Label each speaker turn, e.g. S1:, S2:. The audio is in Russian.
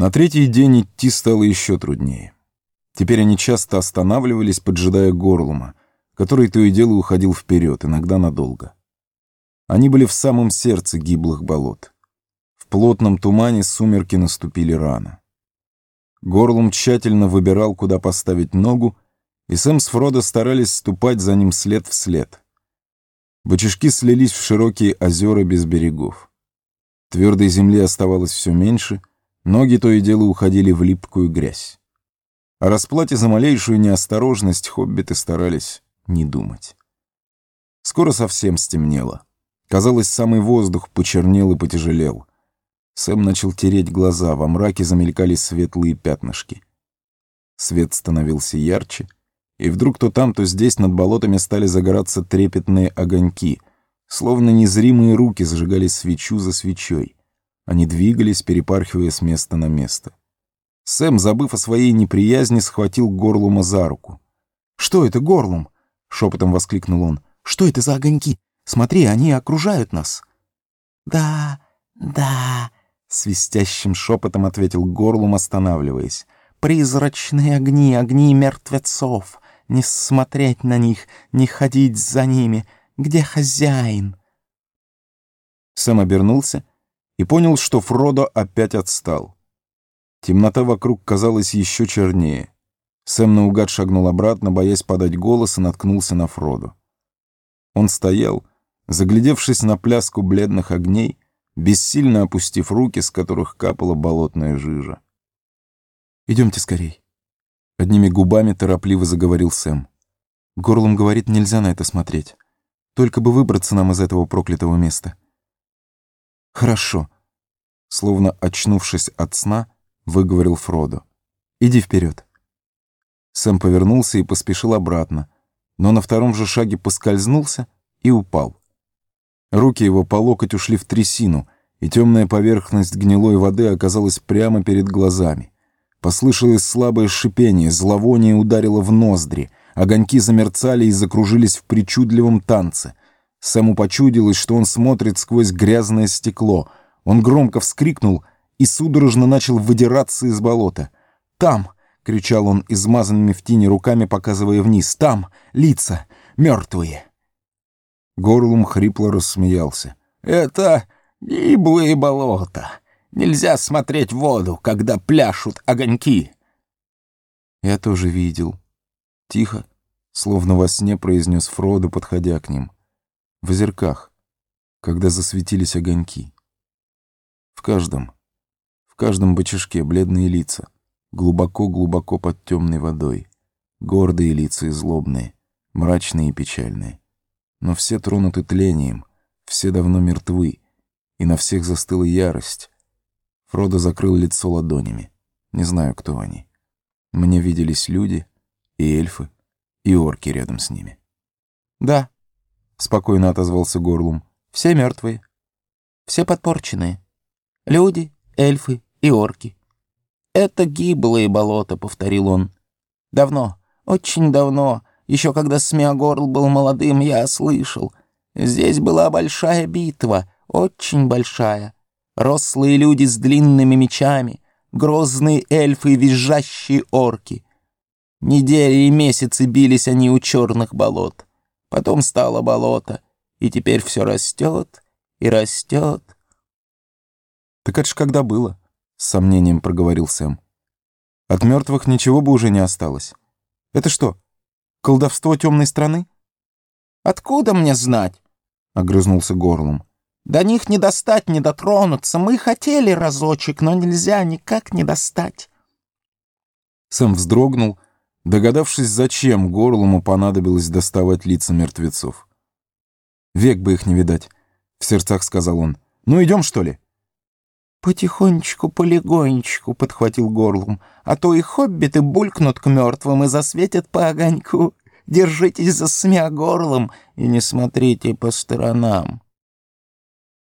S1: На третий день идти стало еще труднее. Теперь они часто останавливались, поджидая горлума, который то и дело уходил вперед, иногда надолго. Они были в самом сердце гиблых болот. В плотном тумане сумерки наступили рано. Горлум тщательно выбирал, куда поставить ногу, и Сэм с Фродо старались ступать за ним след в след. Бочишки слились в широкие озера без берегов. Твердой земли оставалось все меньше, ноги то и дело уходили в липкую грязь. О расплате за малейшую неосторожность хоббиты старались не думать. Скоро совсем стемнело. Казалось, самый воздух почернел и потяжелел. Сэм начал тереть глаза, во мраке замелькали светлые пятнышки. Свет становился ярче, и вдруг то там, то здесь над болотами стали загораться трепетные огоньки, словно незримые руки зажигали свечу за свечой. Они двигались, перепархивая с места на место. Сэм, забыв о своей неприязни, схватил Горлума за руку.
S2: «Что это, Горлум?» — шепотом воскликнул он. «Что это за огоньки? Смотри, они окружают нас».
S3: «Да, да», —
S2: свистящим шепотом ответил Горлум, останавливаясь.
S3: «Призрачные огни, огни мертвецов. Не смотреть на них, не ходить за ними. Где хозяин?»
S1: Сэм обернулся и понял, что Фродо опять отстал. Темнота вокруг казалась еще чернее. Сэм наугад шагнул обратно, боясь подать голос, и наткнулся на Фроду. Он стоял, заглядевшись на пляску бледных огней, бессильно опустив руки, с которых капала болотная жижа.
S2: «Идемте скорей», — одними губами торопливо заговорил Сэм. Горлом говорит, нельзя на это смотреть. Только бы выбраться нам из этого проклятого места.
S1: «Хорошо», — словно очнувшись от сна, — выговорил Фродо. «Иди вперед». Сэм повернулся и поспешил обратно, но на втором же шаге поскользнулся и упал. Руки его по локоть ушли в трясину, и темная поверхность гнилой воды оказалась прямо перед глазами. Послышалось слабое шипение, зловоние ударило в ноздри, огоньки замерцали и закружились в причудливом танце. Сэму почудилось, что он смотрит сквозь грязное стекло. Он громко вскрикнул и судорожно начал выдираться из болота. «Там!» — кричал он измазанными в тени руками, показывая вниз. «Там! Лица! Мертвые!» Горлум хрипло рассмеялся.
S4: «Это гиблые болота. Нельзя смотреть в воду, когда пляшут огоньки».
S1: «Я тоже видел». Тихо, словно во сне произнес Фродо, подходя к ним. В озерках, когда засветились огоньки. В каждом каждом бочишке бледные лица, глубоко-глубоко под темной водой, гордые лица и злобные, мрачные и печальные. Но все тронуты тлением, все давно мертвы, и на всех застыла ярость. Фродо закрыл лицо ладонями. Не знаю, кто они. Мне виделись люди и эльфы, и орки рядом с ними.
S2: «Да», — спокойно отозвался Горлум, — «все мертвые,
S3: все подпорченные. Люди, эльфы и орки. «Это гиблые болота», — повторил он. «Давно, очень давно, еще когда Смеогорл был молодым, я слышал. Здесь была большая битва, очень большая. Рослые люди с длинными мечами, грозные эльфы и визжащие орки. Недели и месяцы бились они у черных болот. Потом стало болото, и теперь все растет и растет».
S1: «Так это ж когда было?» с сомнением проговорил Сэм. От мертвых ничего бы уже не осталось. Это что, колдовство темной страны?
S3: Откуда мне знать?
S1: Огрызнулся горлом.
S3: До них не достать, не дотронуться. Мы хотели разочек, но нельзя никак не достать.
S1: Сэм вздрогнул, догадавшись, зачем горлому понадобилось доставать лица мертвецов. «Век бы их не видать», — в сердцах сказал он. «Ну, идем, что ли?»
S3: «Потихонечку, полегонечку», — подхватил горлом, «а то и хоббиты булькнут к мертвым и засветят по огоньку. Держитесь за смя горлом и не смотрите по сторонам».